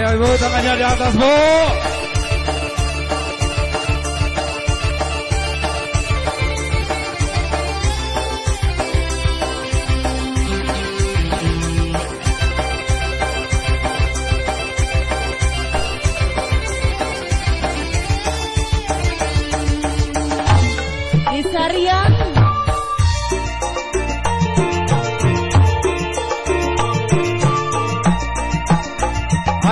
Ibu tangannya di atas bu. Nisarian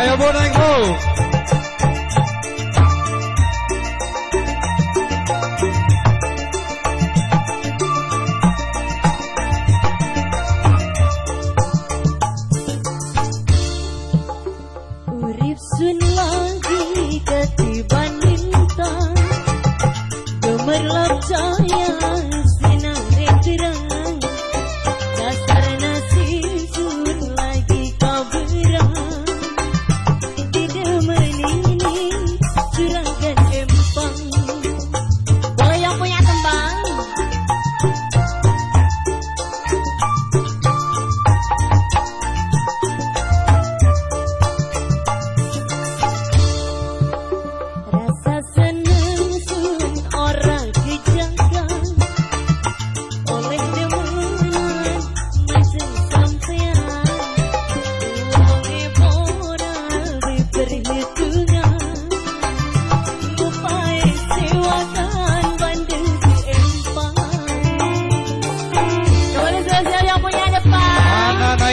Ayo. Urip sun lagi ketiban lintang Gemerlap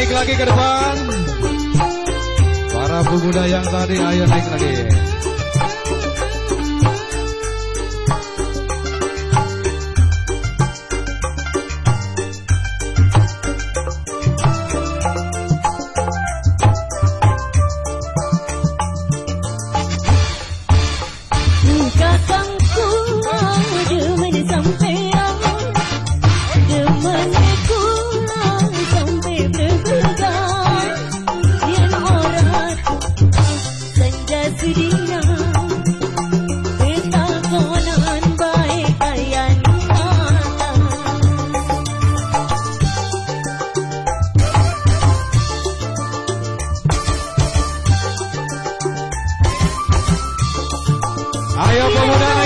naik lagi ke depan. Para pemuda yang tadi ayo naik lagi. Ayo pemuda